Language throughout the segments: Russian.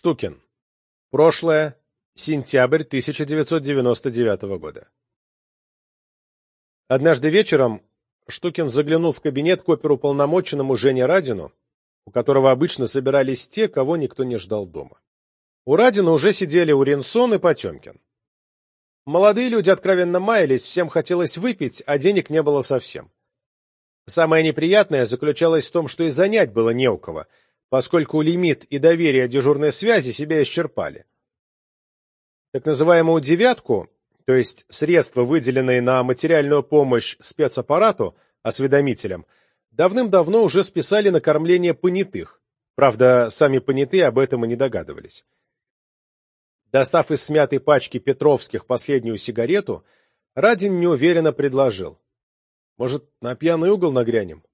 Штукин. Прошлое. Сентябрь 1999 года. Однажды вечером Штукин заглянул в кабинет к оперуполномоченному Жене Радину, у которого обычно собирались те, кого никто не ждал дома. У Радина уже сидели Уренсон и Потемкин. Молодые люди откровенно маялись, всем хотелось выпить, а денег не было совсем. Самое неприятное заключалось в том, что и занять было не у кого, поскольку лимит и доверие дежурной связи себя исчерпали. Так называемую «девятку», то есть средства, выделенные на материальную помощь спецаппарату, осведомителям, давным-давно уже списали на кормление понятых, правда, сами понятые об этом и не догадывались. Достав из смятой пачки Петровских последнюю сигарету, Радин неуверенно предложил. «Может, на пьяный угол нагрянем?»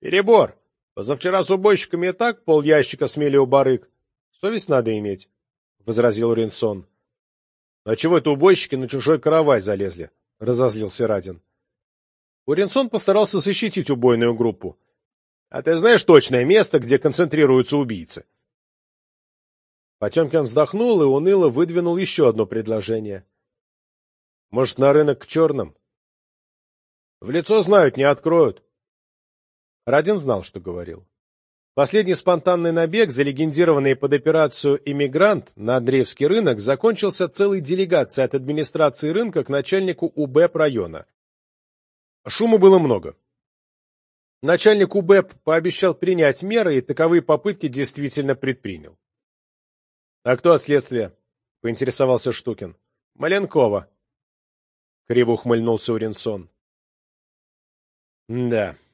«Перебор! Позавчера с убойщиками и так пол ящика смели у барык. Совесть надо иметь», — возразил Ринсон. «А чего это убойщики на чужой каравай залезли?» — разозлился Радин. Уренсон постарался защитить убойную группу. «А ты знаешь точное место, где концентрируются убийцы?» Потемкин вздохнул и уныло выдвинул еще одно предложение. «Может, на рынок к черным?» «В лицо знают, не откроют». Радин знал, что говорил. Последний спонтанный набег, залегендированный под операцию «Иммигрант» на Андреевский рынок, закончился целой делегацией от администрации рынка к начальнику УБЭП района. Шума было много. Начальник УБЭП пообещал принять меры, и таковые попытки действительно предпринял. «А кто от следствия?» — поинтересовался Штукин. «Маленкова». Криво ухмыльнулся Уренсон. «Да», —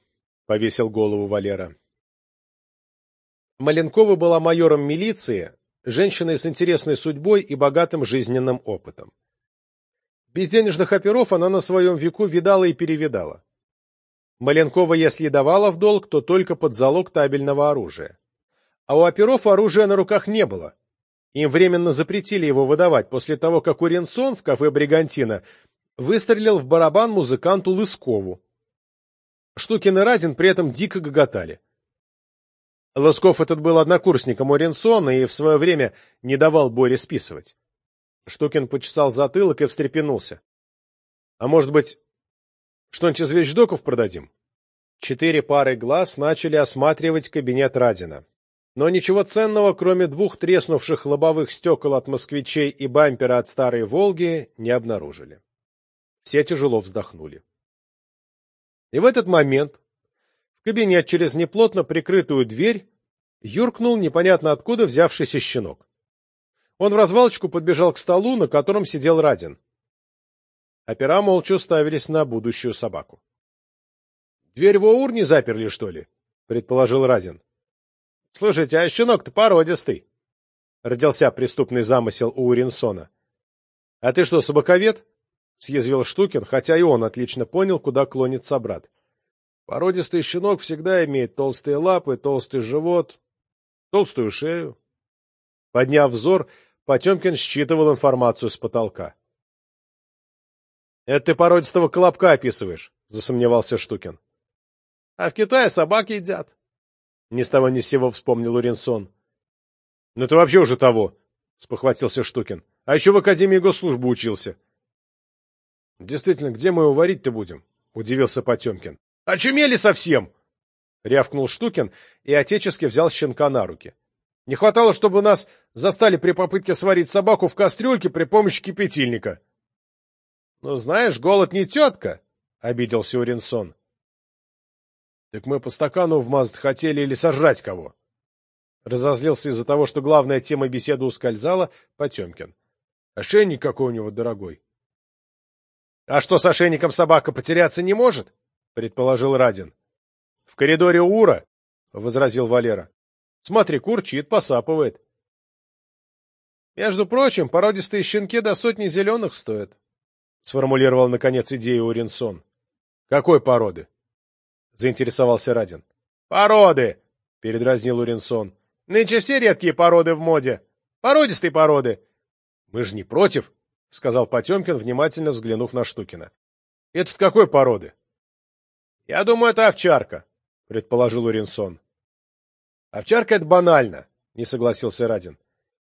повесил голову Валера. Маленкова была майором милиции, женщиной с интересной судьбой и богатым жизненным опытом. Безденежных оперов она на своем веку видала и перевидала. Маленкова, если давала в долг, то только под залог табельного оружия. А у оперов оружия на руках не было, им временно запретили его выдавать после того, как Уренсон в кафе «Бригантина» выстрелил в барабан музыканту Лыскову. Штукин и Радин при этом дико гоготали. Лысков этот был однокурсником Уренсона и в свое время не давал Боре списывать. Штукин почесал затылок и встрепенулся. — А может быть, что-нибудь из вещдоков продадим? Четыре пары глаз начали осматривать кабинет Радина. Но ничего ценного, кроме двух треснувших лобовых стекол от москвичей и бампера от старой «Волги», не обнаружили. Все тяжело вздохнули. И в этот момент в кабинет через неплотно прикрытую дверь юркнул непонятно откуда взявшийся щенок. Он в развалочку подбежал к столу, на котором сидел Радин. Опера молча уставились на будущую собаку. — Дверь в ОУР заперли, что ли? — предположил Радин. Слушайте, а щенок-то породистый. Родился преступный замысел у Уринсона. — А ты что, собаковед? — съязвил Штукин, хотя и он отлично понял, куда клонит собрат. Породистый щенок всегда имеет толстые лапы, толстый живот, толстую шею. Подняв взор, Потемкин считывал информацию с потолка. — Это ты породистого колобка описываешь, — засомневался Штукин. — А в Китае собаки едят. Ни с того ни с сего вспомнил Уренсон. — Ну ты вообще уже того, — спохватился Штукин. — А еще в Академии госслужбы учился. — Действительно, где мы его варить-то будем? — удивился Потемкин. — Очумели совсем! — рявкнул Штукин и отечески взял щенка на руки. — Не хватало, чтобы нас застали при попытке сварить собаку в кастрюльке при помощи кипятильника. — Ну, знаешь, голод не тетка, — обиделся Уренсон. Так мы по стакану вмазать хотели или сожрать кого? Разозлился из-за того, что главная тема беседы ускользала, Потемкин. Ошейник какой у него дорогой. — А что, с ошейником собака потеряться не может? — предположил Радин. — В коридоре Ура, — возразил Валера. — Смотри, курчит, посапывает. — Между прочим, породистые щенки до сотни зеленых стоят, — сформулировал, наконец, идею Уринсон. — Какой породы? — заинтересовался Радин. «Породы!» — передразнил Уренсон. «Нынче все редкие породы в моде. Породистые породы!» «Мы же не против!» — сказал Потемкин, внимательно взглянув на Штукина. «Этот какой породы?» «Я думаю, это овчарка», — предположил Уренсон. «Овчарка — это банально», — не согласился Радин.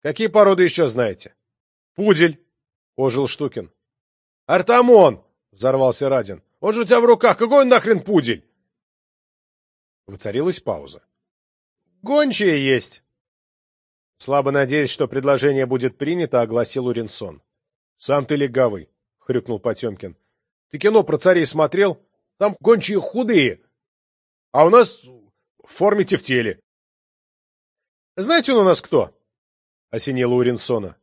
Какие породы еще знаете? Пудель, ожил Штукин. Артамон, взорвался Радин. Он же у тебя в руках, какой он нахрен пудель? Воцарилась пауза. Гончие есть. Слабо надеясь, что предложение будет принято, огласил Уринсон. Сам ты легавый, хрюкнул Потемкин. Ты кино про царей смотрел? Там гончие худые, а у нас в форме тефтели. Знаете, он у нас кто? осенило Уринсона.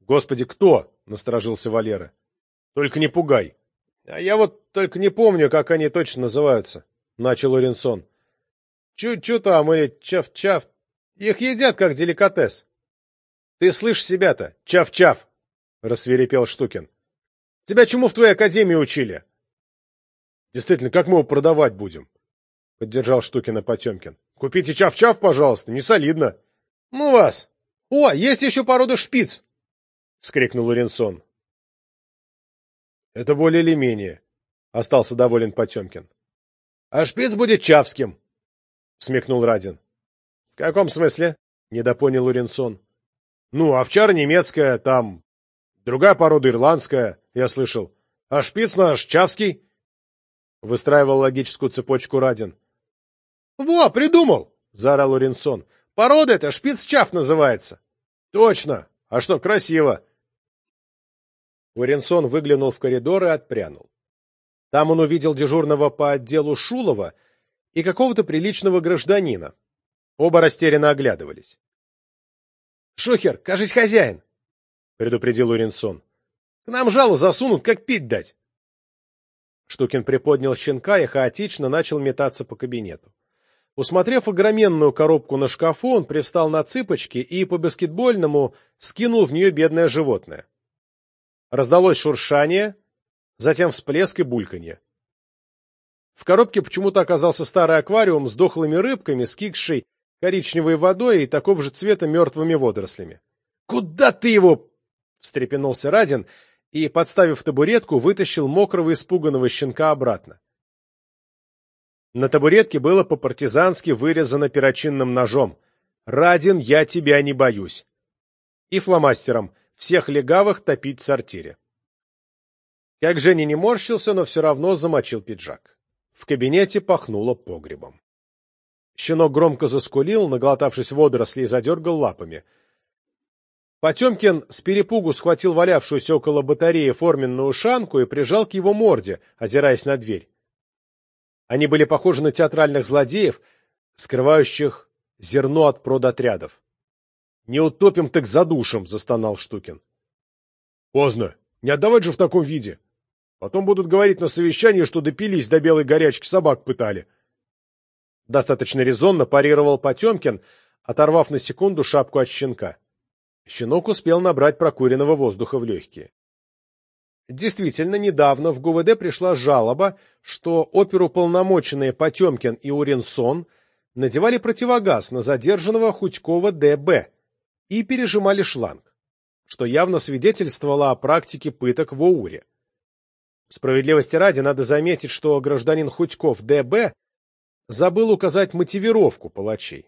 Господи, кто? насторожился Валера. Только не пугай. А я вот только не помню, как они точно называются, начал Уринсон. Чу-чу там или чав-чав. Их едят как деликатес. Ты слышишь себя-то? Чав-чав, рассверепел Штукин. Тебя чему в твоей академии учили? Действительно, как мы его продавать будем? Поддержал Штукина Потемкин. Купите чав-чав, пожалуйста, не солидно. Ну вас! О, есть еще порода шпиц! Вскрикнул Лоренсон. Это более или менее, остался доволен Потемкин. А шпиц будет чавским, смекнул Радин. В каком смысле? недопонял Лоренсон. Ну, овчара немецкая, там другая порода ирландская, я слышал. А шпиц наш чавский. Выстраивал логическую цепочку Радин. «Во, придумал!» — заорал Уринсон. «Порода эта шпиц-чаф называется!» «Точно! А что, красиво!» Уринсон выглянул в коридор и отпрянул. Там он увидел дежурного по отделу Шулова и какого-то приличного гражданина. Оба растерянно оглядывались. «Шухер, кажись, хозяин!» — предупредил Уринсон. «К нам жало засунут, как пить дать!» Штукин приподнял щенка и хаотично начал метаться по кабинету. Усмотрев огроменную коробку на шкафу, он привстал на цыпочки и по-баскетбольному скинул в нее бедное животное. Раздалось шуршание, затем всплеск и бульканье. В коробке почему-то оказался старый аквариум с дохлыми рыбками, скикшей коричневой водой и такого же цвета мертвыми водорослями. «Куда ты его?» — встрепенулся Радин и, подставив табуретку, вытащил мокрого испуганного щенка обратно. На табуретке было по-партизански вырезано перочинным ножом «Радин, я тебя не боюсь» и фломастером «Всех легавых топить в сортире». Как Женя не морщился, но все равно замочил пиджак. В кабинете пахнуло погребом. Щенок громко заскулил, наглотавшись водорослей, задергал лапами — Потемкин с перепугу схватил валявшуюся около батареи форменную шанку и прижал к его морде, озираясь на дверь. Они были похожи на театральных злодеев, скрывающих зерно от продотрядов. — Не утопим, так задушим, — застонал Штукин. — Поздно. Не отдавать же в таком виде. Потом будут говорить на совещании, что допились до белой горячки, собак пытали. Достаточно резонно парировал Потемкин, оторвав на секунду шапку от щенка. Щенок успел набрать прокуренного воздуха в легкие. Действительно, недавно в ГУВД пришла жалоба, что оперуполномоченные Потемкин и Уренсон надевали противогаз на задержанного Худькова Д.Б. и пережимали шланг, что явно свидетельствовало о практике пыток в ОУРе. Справедливости ради надо заметить, что гражданин Худьков Д.Б. забыл указать мотивировку палачей.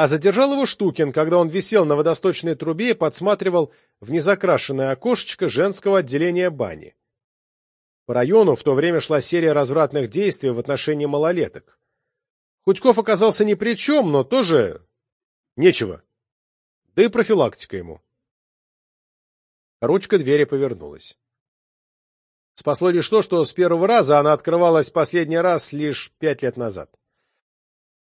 А задержал его Штукин, когда он висел на водосточной трубе и подсматривал в незакрашенное окошечко женского отделения бани. По району в то время шла серия развратных действий в отношении малолеток. Худьков оказался ни при чем, но тоже нечего. Да и профилактика ему. Ручка двери повернулась. Спасло лишь то, что с первого раза она открывалась последний раз лишь пять лет назад.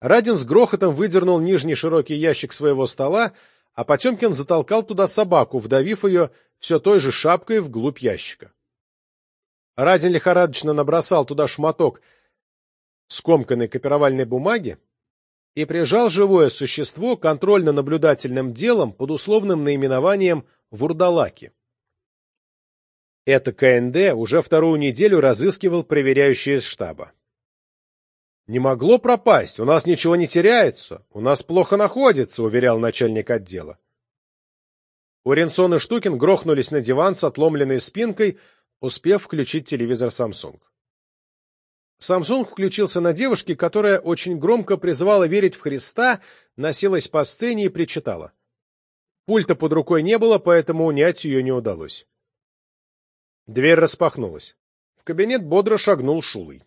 Радин с грохотом выдернул нижний широкий ящик своего стола, а Потемкин затолкал туда собаку, вдавив ее все той же шапкой вглубь ящика. Радин лихорадочно набросал туда шматок скомканной копировальной бумаги и прижал живое существо контрольно-наблюдательным делом под условным наименованием «Вурдалаки». Это КНД уже вторую неделю разыскивал проверяющий из штаба. «Не могло пропасть, у нас ничего не теряется, у нас плохо находится», — уверял начальник отдела. Уренсон и Штукин грохнулись на диван с отломленной спинкой, успев включить телевизор Samsung. Samsung включился на девушке, которая очень громко призывала верить в Христа, носилась по сцене и причитала. Пульта под рукой не было, поэтому унять ее не удалось. Дверь распахнулась. В кабинет бодро шагнул Шулый.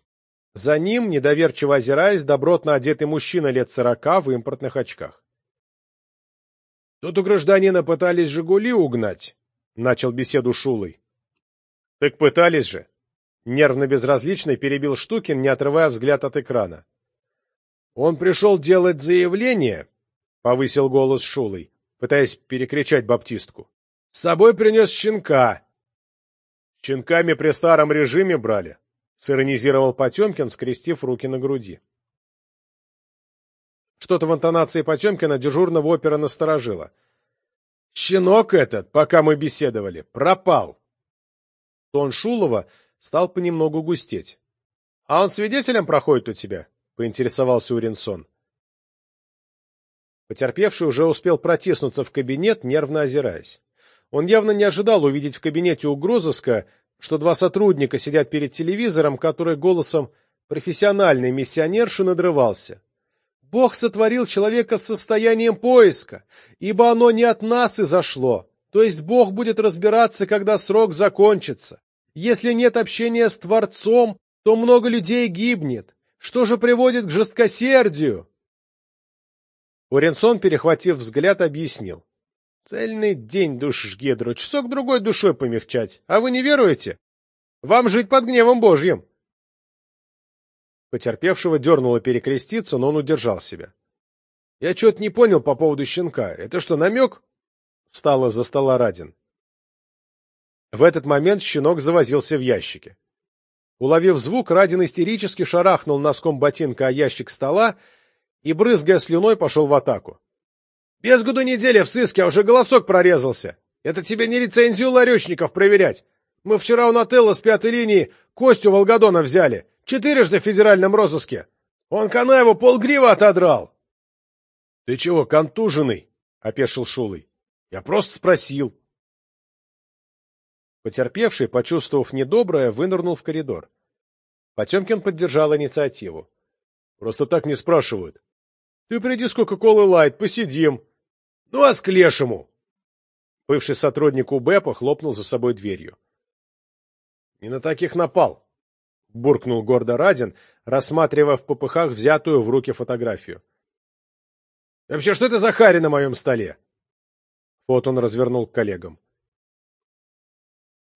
За ним, недоверчиво озираясь, добротно одетый мужчина лет сорока в импортных очках. — Тут у гражданина пытались «Жигули» угнать, — начал беседу Шулый. — Так пытались же. Нервно-безразличный перебил Штукин, не отрывая взгляд от экрана. — Он пришел делать заявление, — повысил голос Шулый, пытаясь перекричать баптистку. — С собой принес щенка. — Щенками при старом режиме брали, — сиронизировал Потемкин, скрестив руки на груди. Что-то в интонации Потемкина дежурного опера насторожило. — Щенок этот, пока мы беседовали, пропал. Тон Шулова стал понемногу густеть. — А он свидетелем проходит у тебя? — поинтересовался Уринсон. Потерпевший уже успел протиснуться в кабинет, нервно озираясь. Он явно не ожидал увидеть в кабинете угрозыска, что два сотрудника сидят перед телевизором, который голосом профессиональной миссионерши надрывался. «Бог сотворил человека с состоянием поиска, ибо оно не от нас изошло, то есть Бог будет разбираться, когда срок закончится. Если нет общения с Творцом, то много людей гибнет. Что же приводит к жесткосердию? Уренсон, перехватив взгляд, объяснил. Цельный день душишь Гедру, часок другой душой помягчать. А вы не веруете? Вам жить под гневом Божьим. Потерпевшего дернуло перекреститься, но он удержал себя. Я что-то не понял по поводу щенка. Это что, намек? Встал из-за стола Радин. В этот момент щенок завозился в ящике. Уловив звук, Радин истерически шарахнул носком ботинка о ящик стола и, брызгая слюной, пошел в атаку. — Без году неделя в сыске, а уже голосок прорезался. Это тебе не лицензию ларечников проверять. Мы вчера у Нателла с пятой линии Костю Волгодона взяли. Четырежды в федеральном розыске. Он Канаеву полгрива отодрал. — Ты чего, контуженный? — опешил Шулый. — Я просто спросил. Потерпевший, почувствовав недоброе, вынырнул в коридор. Потемкин поддержал инициативу. — Просто так не спрашивают. — Ты приди с Кока-Колы Лайт, посидим. — Ну, а с к лешему! Бывший сотрудник УБ похлопнул за собой дверью. — Не на таких напал, — буркнул гордо Радин, рассматривая в попыхах взятую в руки фотографию. — Вообще, что это за хари на моем столе? Вот он развернул к коллегам.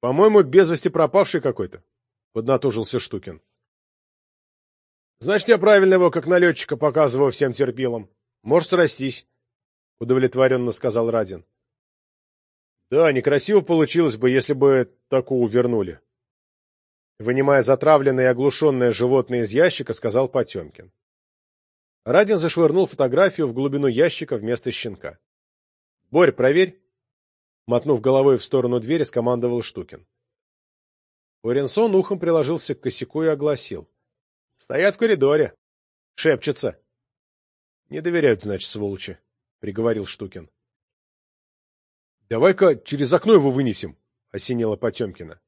По-моему, без вести пропавший какой-то, — поднатужился Штукин. — Значит, я правильно его, как налетчика, показываю всем терпилам. Может срастись, — удовлетворенно сказал Радин. — Да, некрасиво получилось бы, если бы такую вернули. Вынимая затравленное и оглушенное животное из ящика, сказал Потемкин. Радин зашвырнул фотографию в глубину ящика вместо щенка. — Борь, проверь. Мотнув головой в сторону двери, скомандовал Штукин. Уренсон ухом приложился к косяку и огласил. — Стоят в коридоре. Шепчутся. — Не доверяют, значит, сволочи, — приговорил Штукин. — Давай-ка через окно его вынесем, — осенило Потемкина.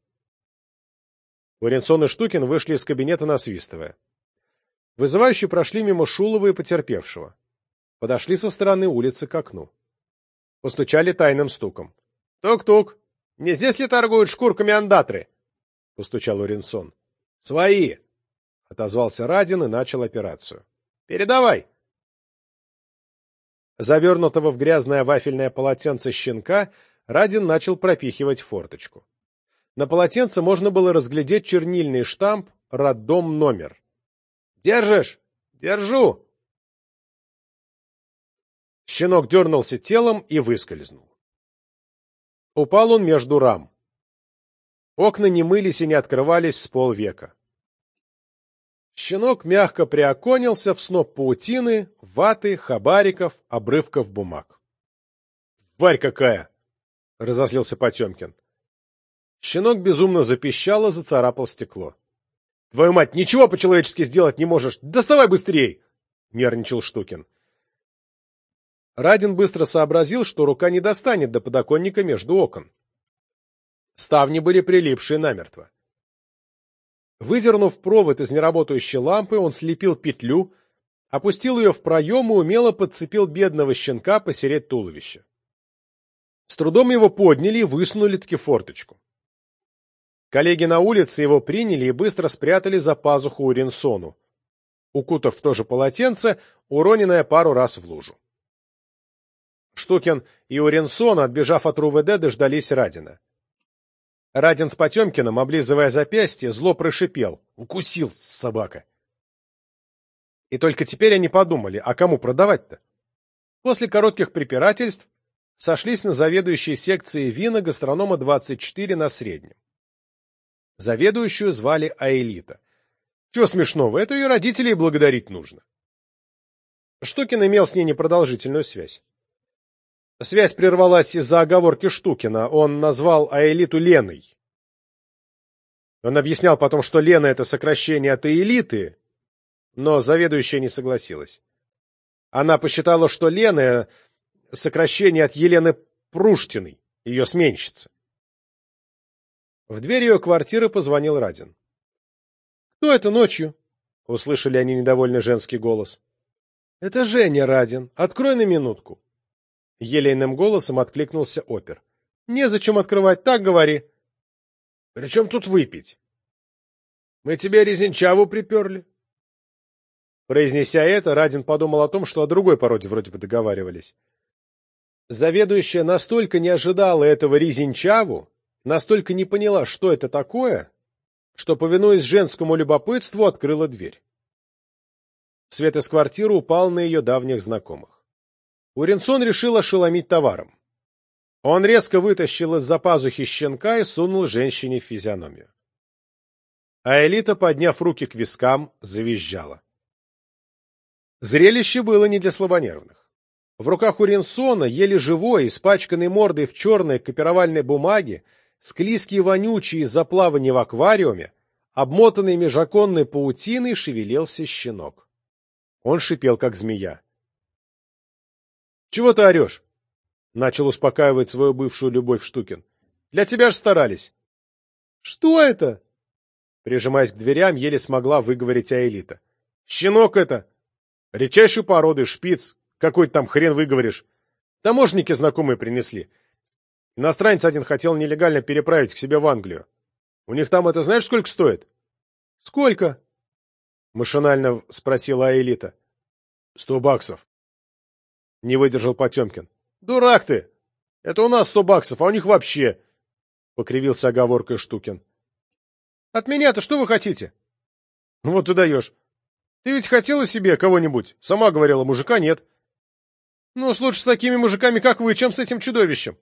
Уренсон и Штукин вышли из кабинета, насвистывая. Вызывающие прошли мимо Шулова и потерпевшего. Подошли со стороны улицы к окну. Постучали тайным стуком. «Тук-тук! Не здесь ли торгуют шкурками андатры?» — постучал Уринсон. «Свои!» — отозвался Радин и начал операцию. «Передавай!» Завернутого в грязное вафельное полотенце щенка Радин начал пропихивать форточку. На полотенце можно было разглядеть чернильный штамп «Роддом номер». «Держишь?» «Держу!» Щенок дернулся телом и выскользнул. Упал он между рам. Окна не мылись и не открывались с полвека. Щенок мягко приоконился в сноп паутины, ваты, хабариков, обрывков бумаг. — Варь какая! — разозлился Потемкин. Щенок безумно запищал и зацарапал стекло. — Твою мать, ничего по-человечески сделать не можешь! Доставай быстрей! — нервничал Штукин. Радин быстро сообразил, что рука не достанет до подоконника между окон. Ставни были прилипшие намертво. Выдернув провод из неработающей лампы, он слепил петлю, опустил ее в проем и умело подцепил бедного щенка посередь туловища. С трудом его подняли и высунули-таки форточку. Коллеги на улице его приняли и быстро спрятали за пазуху Уринсону, укутав в то же полотенце, уроненное пару раз в лужу. Штукин и Уринсон, отбежав от РУВД, дождались Радина. Радин с Потемкиным, облизывая запястье, зло прошипел. Укусил, собака. И только теперь они подумали, а кому продавать-то? После коротких препирательств сошлись на заведующей секции вина гастронома 24 на среднем. Заведующую звали Аэлита. Чего смешного, это ее родителей благодарить нужно. Штукин имел с ней непродолжительную связь. Связь прервалась из-за оговорки Штукина. Он назвал Аэлиту Леной. Он объяснял потом, что Лена — это сокращение от Аэлиты, но заведующая не согласилась. Она посчитала, что Лена — сокращение от Елены Пруштиной, ее сменщицы. В дверь ее квартиры позвонил Радин. — Кто это ночью? — услышали они недовольный женский голос. — Это Женя Радин. Открой на минутку. Елейным голосом откликнулся опер. — Незачем открывать, так говори. — При чем тут выпить? — Мы тебе резинчаву приперли. Произнеся это, Радин подумал о том, что о другой породе вроде бы договаривались. Заведующая настолько не ожидала этого резинчаву, настолько не поняла, что это такое, что, повинуясь женскому любопытству, открыла дверь. Свет из квартиры упал на ее давних знакомых. Уренсон решил ошеломить товаром. Он резко вытащил из-за пазухи щенка и сунул женщине в физиономию. А Элита, подняв руки к вискам, завизжала. Зрелище было не для слабонервных. В руках Уренсона, еле живой, испачканный мордой в черной копировальной бумаге, склизкий вонючий из-за плавания в аквариуме, обмотанный межоконной паутиной, шевелился щенок. Он шипел, как змея. — Чего ты орешь? — начал успокаивать свою бывшую любовь Штукин. — Для тебя ж старались. — Что это? Прижимаясь к дверям, еле смогла выговорить Аэлита. — Щенок это! Редчайшей породы, шпиц. Какой там хрен выговоришь. Таможники знакомые принесли. Иностранец один хотел нелегально переправить к себе в Англию. У них там это знаешь, сколько стоит? — Сколько? — машинально спросила Аэлита. — Сто баксов. — не выдержал Потемкин. — Дурак ты! Это у нас сто баксов, а у них вообще... — покривился оговоркой Штукин. — От меня-то что вы хотите? — Ну вот ты даешь. Ты ведь хотела себе кого-нибудь? Сама говорила, мужика нет. — Ну уж лучше с такими мужиками, как вы, чем с этим чудовищем.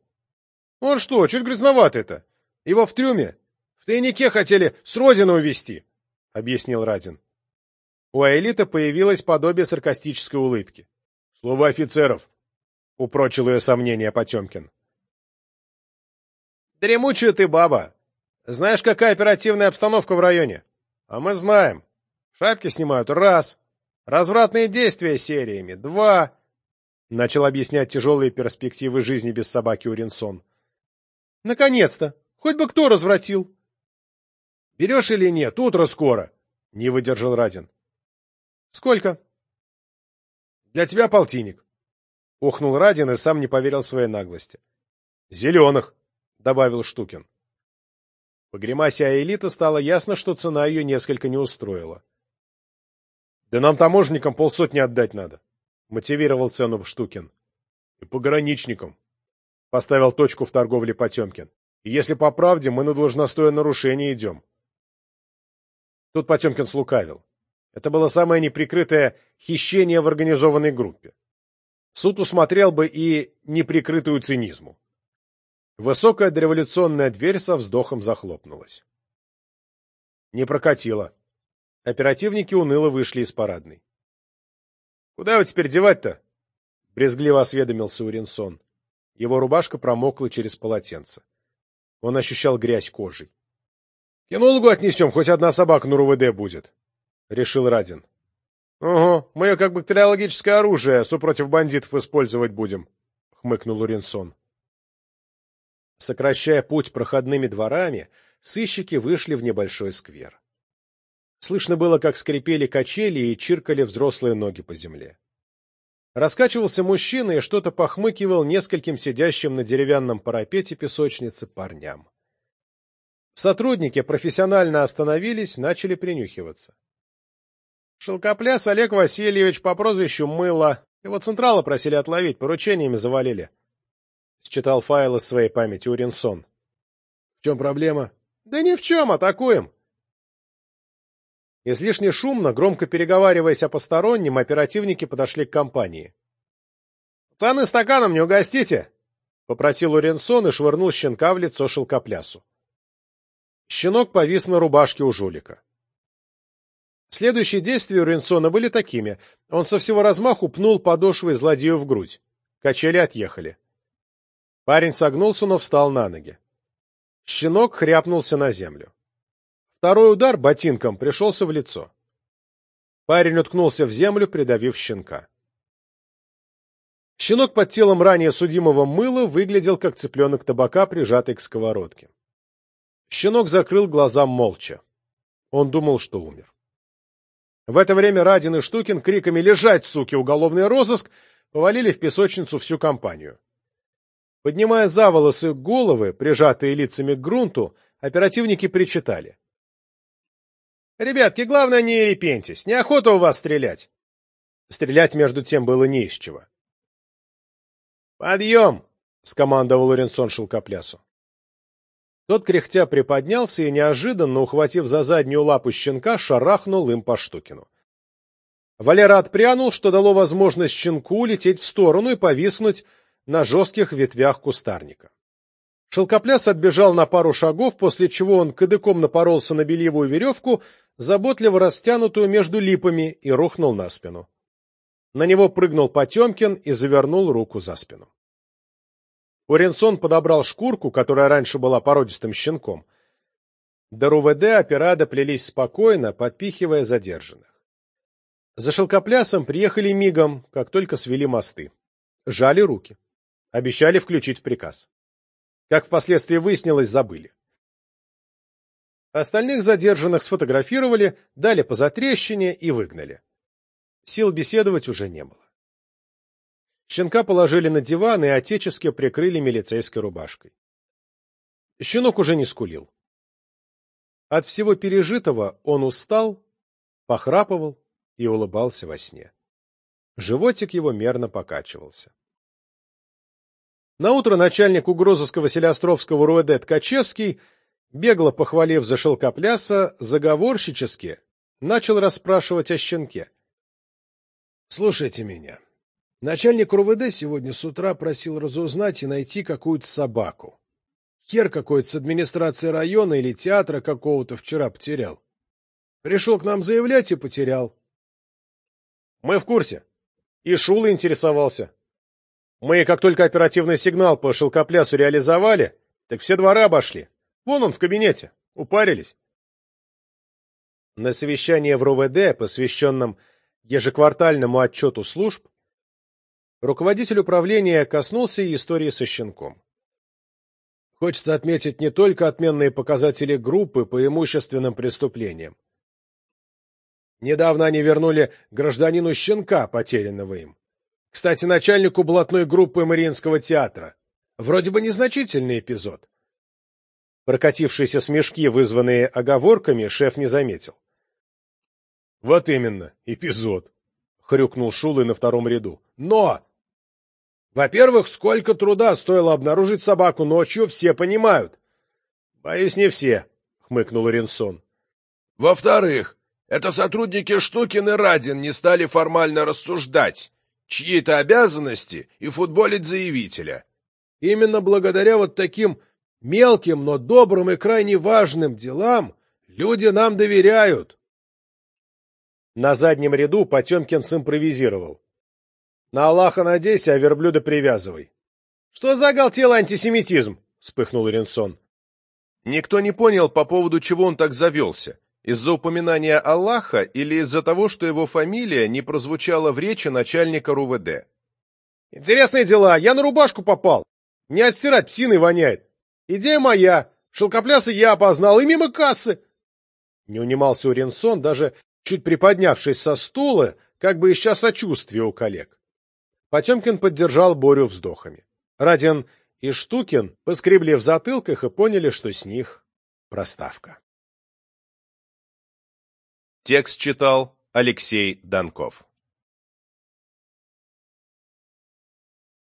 Он что, чуть грязноват это. Его в трюме, в тайнике хотели с родины увезти, — объяснил Радин. У Аэлита появилось подобие саркастической улыбки. Слово офицеров, — упрочил ее сомнение Потемкин. Дремучая ты баба. Знаешь, какая оперативная обстановка в районе? А мы знаем. Шапки снимают — раз. Развратные действия сериями — два. Начал объяснять тяжелые перспективы жизни без собаки Уринсон. Наконец-то! Хоть бы кто развратил! Берешь или нет? Утро скоро! Не выдержал Радин. Сколько? Для тебя полтинник. Охнул Радин и сам не поверил своей наглости. Зеленых, добавил Штукин. По гримасе Аэлита стало ясно, что цена ее несколько не устроила. Да нам таможенникам полсотни отдать надо, мотивировал цену Штукин. И пограничникам. Поставил точку в торговле Потемкин. И если по правде, мы на должностное нарушение идем. Тут Потемкин слукавил. Это было самое неприкрытое хищение в организованной группе. Суд усмотрел бы и неприкрытую цинизму. Высокая дореволюционная дверь со вздохом захлопнулась. Не прокатило. Оперативники уныло вышли из парадной. — Куда его теперь девать-то? — брезгливо осведомился Уринсон. Его рубашка промокла через полотенце. Он ощущал грязь кожей. — Кинологу отнесем, хоть одна собака на РУВД будет. — решил Радин. — Ого, мы ее как бактериологическое оружие супротив бандитов использовать будем, — хмыкнул Уринсон. Сокращая путь проходными дворами, сыщики вышли в небольшой сквер. Слышно было, как скрипели качели и чиркали взрослые ноги по земле. раскачивался мужчина и что-то похмыкивал нескольким сидящим на деревянном парапете песочницы парням. Сотрудники профессионально остановились, начали принюхиваться. Шелкопляс Олег Васильевич по прозвищу Мыло. Его централа просили отловить, поручениями завалили. Считал файл из своей памяти Уринсон. — В чем проблема? — Да ни в чем, атакуем. Излишне шумно, громко переговариваясь о постороннем, оперативники подошли к компании. — Пацаны, стаканом не угостите! — попросил Уренсон и швырнул щенка в лицо шелкоплясу. Щенок повис на рубашке у жулика. Следующие действия Уренсона были такими. Он со всего размаху пнул подошвой злодею в грудь. Качели отъехали. Парень согнулся, но встал на ноги. Щенок хряпнулся на землю. Второй удар ботинком пришелся в лицо. Парень уткнулся в землю, придавив щенка. Щенок под телом ранее судимого мыла выглядел, как цыпленок табака, прижатый к сковородке. Щенок закрыл глаза молча. Он думал, что умер. В это время Радин и Штукин криками «Лежать, суки! Уголовный розыск!» повалили в песочницу всю компанию. Поднимая за волосы головы, прижатые лицами к грунту, оперативники причитали. «Ребятки, главное, не репентесь, неохота у вас стрелять!» Стрелять, между тем, было не из чего. «Подъем!» — скомандовал Лоренсон шелкоплясу. Тот кряхтя приподнялся и, неожиданно, ухватив за заднюю лапу щенка, шарахнул им по Штукину. Валера отпрянул, что дало возможность щенку лететь в сторону и повиснуть на жестких ветвях кустарника. Шелкопляс отбежал на пару шагов, после чего он кадыком напоролся на бельевую веревку, заботливо растянутую между липами, и рухнул на спину. На него прыгнул Потемкин и завернул руку за спину. Уренсон подобрал шкурку, которая раньше была породистым щенком. До РУВД операда плелись спокойно, подпихивая задержанных. За шелкоплясом приехали мигом, как только свели мосты. Жали руки. Обещали включить в приказ. Как впоследствии выяснилось, забыли. Остальных задержанных сфотографировали, дали по затрещине и выгнали. Сил беседовать уже не было. Щенка положили на диван и отечески прикрыли милицейской рубашкой. Щенок уже не скулил. От всего пережитого он устал, похрапывал и улыбался во сне. Животик его мерно покачивался. Наутро начальник угрозыского Селиостровского РУВД Ткачевский, бегло похвалив за шелкопляса, заговорщически начал расспрашивать о щенке. — Слушайте меня. Начальник РУВД сегодня с утра просил разузнать и найти какую-то собаку. Хер какой-то с администрации района или театра какого-то вчера потерял. Пришел к нам заявлять и потерял. — Мы в курсе. И Шула интересовался. Мы, как только оперативный сигнал по шелкоплясу реализовали, так все дворы обошли. Вон он в кабинете. Упарились. На совещании в РУВД, посвященном ежеквартальному отчету служб, руководитель управления коснулся и истории со щенком. Хочется отметить не только отменные показатели группы по имущественным преступлениям. Недавно они вернули гражданину щенка, потерянного им. Кстати, начальнику блатной группы Мариинского театра. Вроде бы незначительный эпизод. Прокатившиеся смешки, вызванные оговорками, шеф не заметил. — Вот именно, эпизод, — хрюкнул Шулы на втором ряду. — Но! Во-первых, сколько труда стоило обнаружить собаку ночью, все понимают. — Боюсь, не все, — хмыкнул Ренсон. — Во-вторых, это сотрудники Штукин и Радин не стали формально рассуждать чьи-то обязанности и футболить заявителя. Именно благодаря вот таким мелким, но добрым и крайне важным делам люди нам доверяют. На заднем ряду Потемкин симпровизировал. На Аллаха надейся, а верблюда привязывай. — Что за оголтелый антисемитизм? — вспыхнул Ренсон. Никто не понял, по поводу чего он так завелся. Из-за упоминания Аллаха или из-за того, что его фамилия не прозвучала в речи начальника РУВД? «Интересные дела. Я на рубашку попал. Не отстирать псиной воняет. Идея моя. Шелкопляса я опознал. И мимо кассы!» Не унимался Уренсон, даже чуть приподнявшись со стула, как бы ища сочувствия у коллег. Потемкин поддержал Борю вздохами. Радин и Штукин поскребли в затылках и поняли, что с них проставка. Текст читал Алексей Донков.